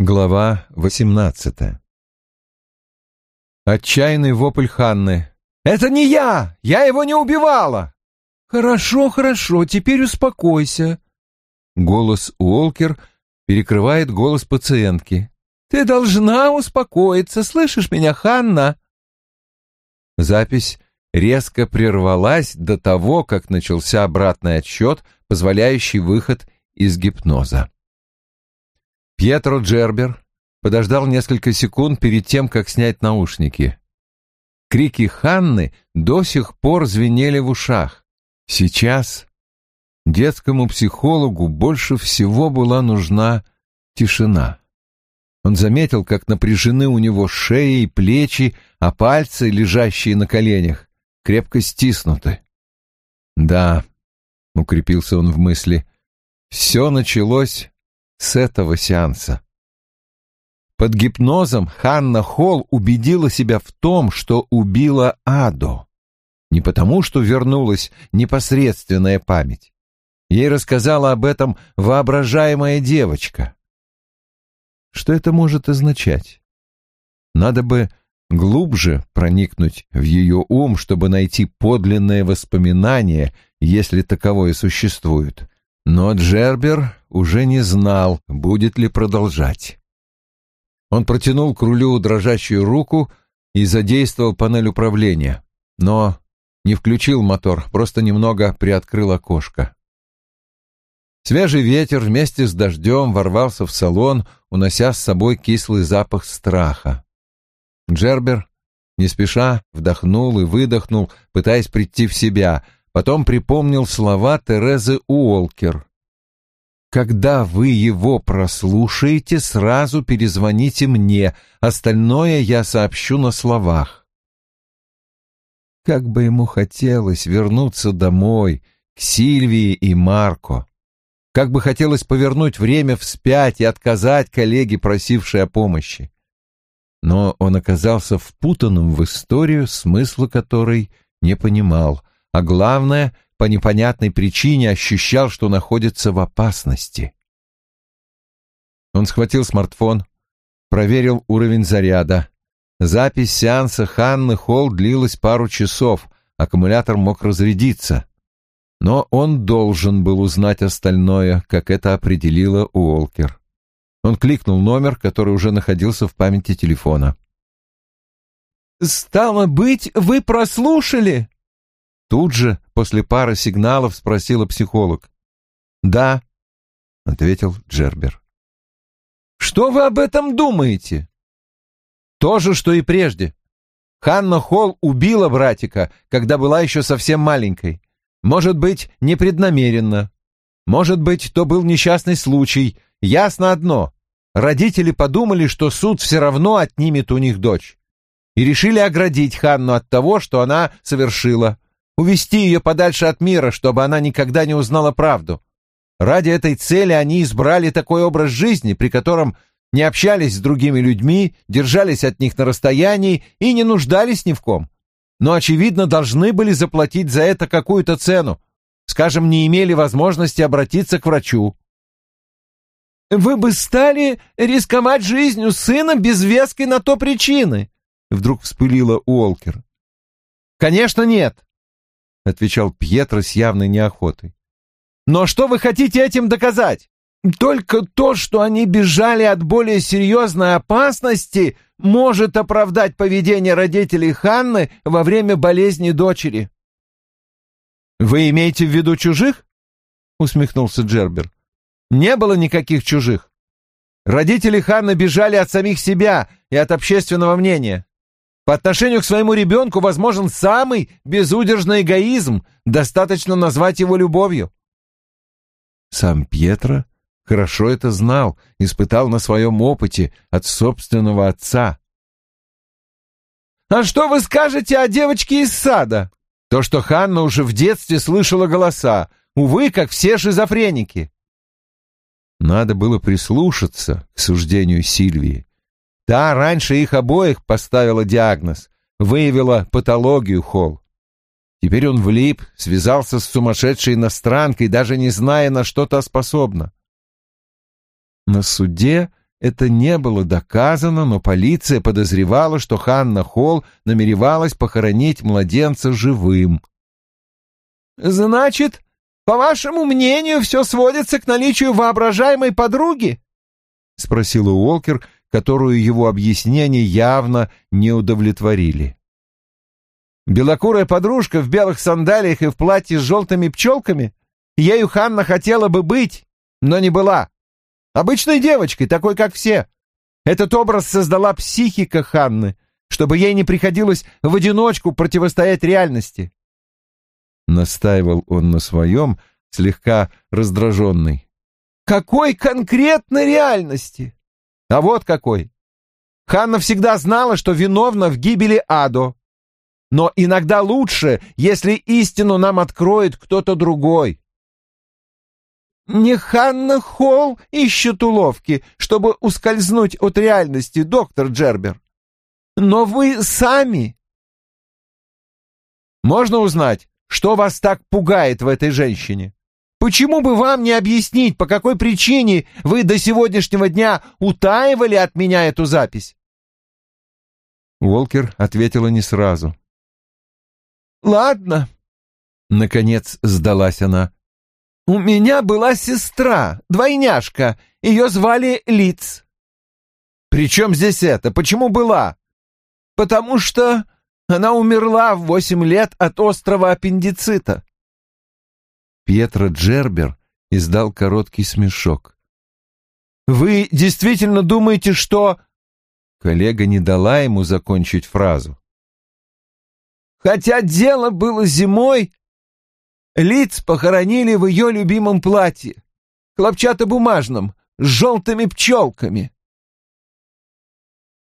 Глава восемнадцатая Отчаянный вопль Ханны. «Это не я! Я его не убивала!» «Хорошо, хорошо, теперь успокойся». Голос Уолкер перекрывает голос пациентки. «Ты должна успокоиться, слышишь меня, Ханна?» Запись резко прервалась до того, как начался обратный отсчет, позволяющий выход из гипноза. Пьетро Джербер подождал несколько секунд перед тем, как снять наушники. Крики Ханны до сих пор звенели в ушах. Сейчас детскому психологу больше всего была нужна тишина. Он заметил, как напряжены у него шея и плечи, а пальцы, лежащие на коленях, крепко стиснуты. «Да», — укрепился он в мысли, — «все началось с этого сеанса». Под гипнозом Ханна Холл убедила себя в том, что убила Адо. Не потому, что вернулась непосредственная память. Ей рассказала об этом воображаемая девочка. Что это может означать? Надо бы глубже проникнуть в ее ум, чтобы найти подлинное воспоминание, если таковое существует. Но Джербер уже не знал, будет ли продолжать. Он протянул к рулю дрожащую руку и задействовал панель управления, но не включил мотор, просто немного приоткрыл окошко. Свежий ветер вместе с дождем ворвался в салон, унося с собой кислый запах страха. Джербер, не спеша, вдохнул и выдохнул, пытаясь прийти в себя, потом припомнил слова Терезы Уолкер. Когда вы его прослушаете, сразу перезвоните мне, остальное я сообщу на словах. Как бы ему хотелось вернуться домой, к Сильвии и Марко. Как бы хотелось повернуть время вспять и отказать коллеге, просившей о помощи. Но он оказался впутанным в историю, смысла которой не понимал, а главное — по непонятной причине ощущал, что находится в опасности. Он схватил смартфон, проверил уровень заряда. Запись сеанса Ханны Холл длилась пару часов, аккумулятор мог разрядиться. Но он должен был узнать остальное, как это определила Уолкер. Он кликнул номер, который уже находился в памяти телефона. «Стало быть, вы прослушали?» Тут же, после пары сигналов, спросила психолог. «Да», — ответил Джербер. «Что вы об этом думаете?» «То же, что и прежде. Ханна Холл убила братика, когда была еще совсем маленькой. Может быть, непреднамеренно. Может быть, то был несчастный случай. Ясно одно. Родители подумали, что суд все равно отнимет у них дочь. И решили оградить Ханну от того, что она совершила увести ее подальше от мира, чтобы она никогда не узнала правду. Ради этой цели они избрали такой образ жизни, при котором не общались с другими людьми, держались от них на расстоянии и не нуждались ни в ком. Но, очевидно, должны были заплатить за это какую-то цену. Скажем, не имели возможности обратиться к врачу. «Вы бы стали рисковать жизнью сына без веской на то причины?» Вдруг вспылила Уолкер. «Конечно нет отвечал Пьетро с явной неохотой. Но что вы хотите этим доказать? Только то, что они бежали от более серьезной опасности, может оправдать поведение родителей Ханны во время болезни дочери. Вы имеете в виду чужих? усмехнулся Джербер. Не было никаких чужих. Родители Ханны бежали от самих себя и от общественного мнения. По отношению к своему ребенку возможен самый безудержный эгоизм, достаточно назвать его любовью. Сам Пьетро хорошо это знал, испытал на своем опыте от собственного отца. «А что вы скажете о девочке из сада?» То, что Ханна уже в детстве слышала голоса, увы, как все шизофреники. Надо было прислушаться к суждению Сильвии. Та раньше их обоих поставила диагноз, выявила патологию Холл. Теперь он влип, связался с сумасшедшей иностранкой, даже не зная, на что та способна. На суде это не было доказано, но полиция подозревала, что Ханна Холл намеревалась похоронить младенца живым. «Значит, по вашему мнению, все сводится к наличию воображаемой подруги?» — спросила Уолкер, которую его объяснения явно не удовлетворили. «Белокурая подружка в белых сандалиях и в платье с желтыми пчелками? Ею Ханна хотела бы быть, но не была. Обычной девочкой, такой, как все. Этот образ создала психика Ханны, чтобы ей не приходилось в одиночку противостоять реальности. Настаивал он на своем, слегка раздраженный. Какой конкретной реальности? А вот какой. Ханна всегда знала, что виновна в гибели Адо. Но иногда лучше, если истину нам откроет кто-то другой. Не Ханна Холл ищет уловки, чтобы ускользнуть от реальности, доктор Джербер. Но вы сами. Можно узнать, что вас так пугает в этой женщине? Почему бы вам не объяснить, по какой причине вы до сегодняшнего дня утаивали от меня эту запись? Уолкер ответила не сразу. «Ладно», — наконец сдалась она. У меня была сестра, двойняшка. Ее звали Лиц. При чем здесь это? Почему была? Потому что она умерла в восемь лет от острого аппендицита. Пьетро Джербер издал короткий смешок. «Вы действительно думаете, что...» Коллега не дала ему закончить фразу. «Хотя дело было зимой, Лиц похоронили в ее любимом платье, хлопчатобумажном, с желтыми пчелками.